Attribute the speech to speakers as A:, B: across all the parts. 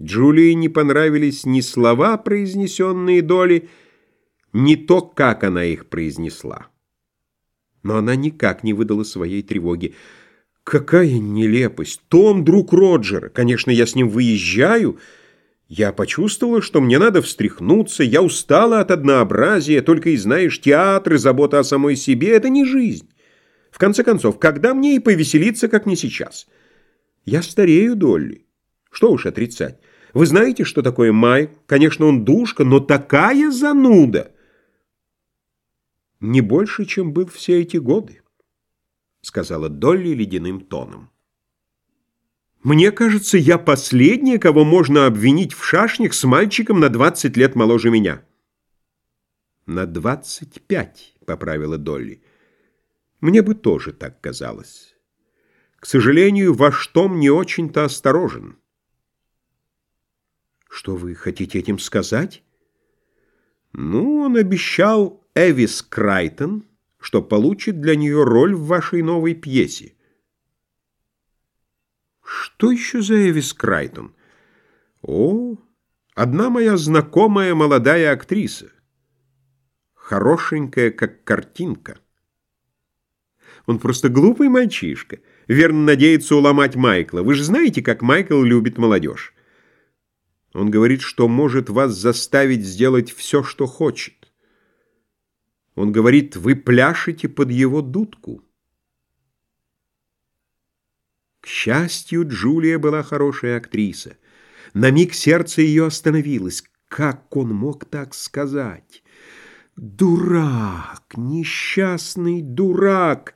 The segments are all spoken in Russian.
A: Джулии не понравились ни слова, произнесенные Долли, ни то, как она их произнесла. Но она никак не выдала своей тревоги. «Какая нелепость! Том — друг Роджера. Конечно, я с ним выезжаю. Я почувствовала, что мне надо встряхнуться. Я устала от однообразия. Только и знаешь, театр и забота о самой себе — это не жизнь. В конце концов, когда мне и повеселиться, как не сейчас? Я старею, Долли. Что уж отрицать. Вы знаете, что такое Майк? Конечно, он душка, но такая зануда. Не больше, чем был все эти годы, сказала Долли ледяным тоном. Мне кажется, я последняя, кого можно обвинить в шашнях с мальчиком на 20 лет моложе меня. На 25, поправила Долли. Мне бы тоже так казалось. К сожалению, ваш Том не очень-то осторожен. Что вы хотите этим сказать? Ну, он обещал Эвис Крайтон, что получит для нее роль в вашей новой пьесе. Что еще за Эвис Крайтон? О, одна моя знакомая молодая актриса. Хорошенькая, как картинка. Он просто глупый мальчишка. Верно надеется уломать Майкла. Вы же знаете, как Майкл любит молодежь. Он говорит, что может вас заставить сделать все, что хочет. Он говорит, вы пляшете под его дудку. К счастью, Джулия была хорошая актриса. На миг сердце ее остановилось. Как он мог так сказать? Дурак, несчастный дурак!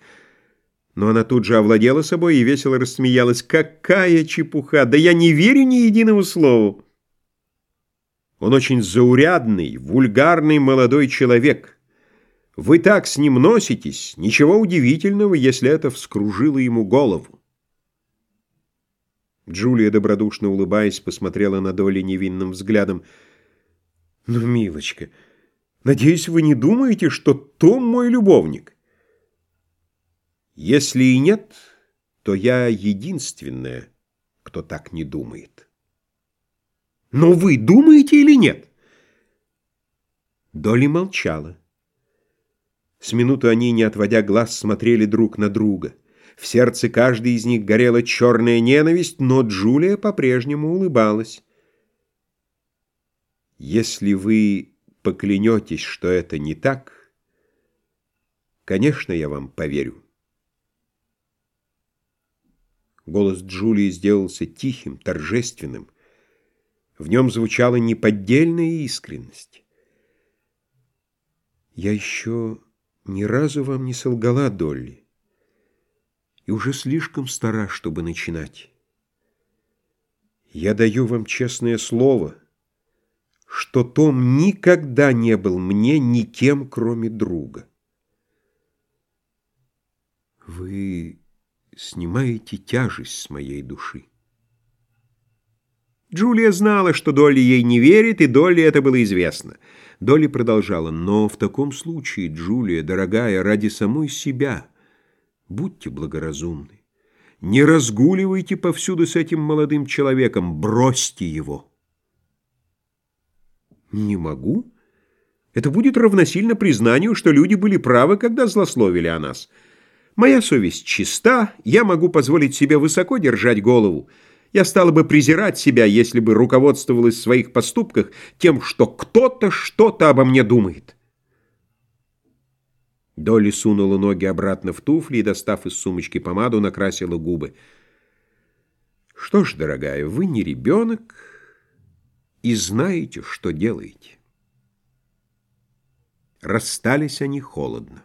A: Но она тут же овладела собой и весело рассмеялась. «Какая чепуха! Да я не верю ни единому слову!» Он очень заурядный, вульгарный молодой человек. Вы так с ним носитесь, ничего удивительного, если это вскружило ему голову. Джулия, добродушно улыбаясь, посмотрела на Долли невинным взглядом. «Ну, милочка, надеюсь, вы не думаете, что Том мой любовник?» Если и нет, то я единственная, кто так не думает. Но вы думаете или нет? Доли молчала. С минуту они, не отводя глаз, смотрели друг на друга. В сердце каждой из них горела черная ненависть, но Джулия по-прежнему улыбалась. «Если вы поклянетесь, что это не так, конечно, я вам поверю». Голос Джулии сделался тихим, торжественным. В нем звучала неподдельная искренность. «Я еще ни разу вам не солгала, Долли, и уже слишком стара, чтобы начинать. Я даю вам честное слово, что Том никогда не был мне никем, кроме друга. Вы снимаете тяжесть с моей души. Джулия знала, что Долли ей не верит, и Долли это было известно. Долли продолжала, «Но в таком случае, Джулия, дорогая, ради самой себя, будьте благоразумны. Не разгуливайте повсюду с этим молодым человеком, бросьте его». «Не могу. Это будет равносильно признанию, что люди были правы, когда злословили о нас». Моя совесть чиста, я могу позволить себе высоко держать голову. Я стала бы презирать себя, если бы руководствовалась в своих поступках тем, что кто-то что-то обо мне думает. Долли сунула ноги обратно в туфли и, достав из сумочки помаду, накрасила губы. «Что ж, дорогая, вы не ребенок и знаете, что делаете». Расстались они холодно.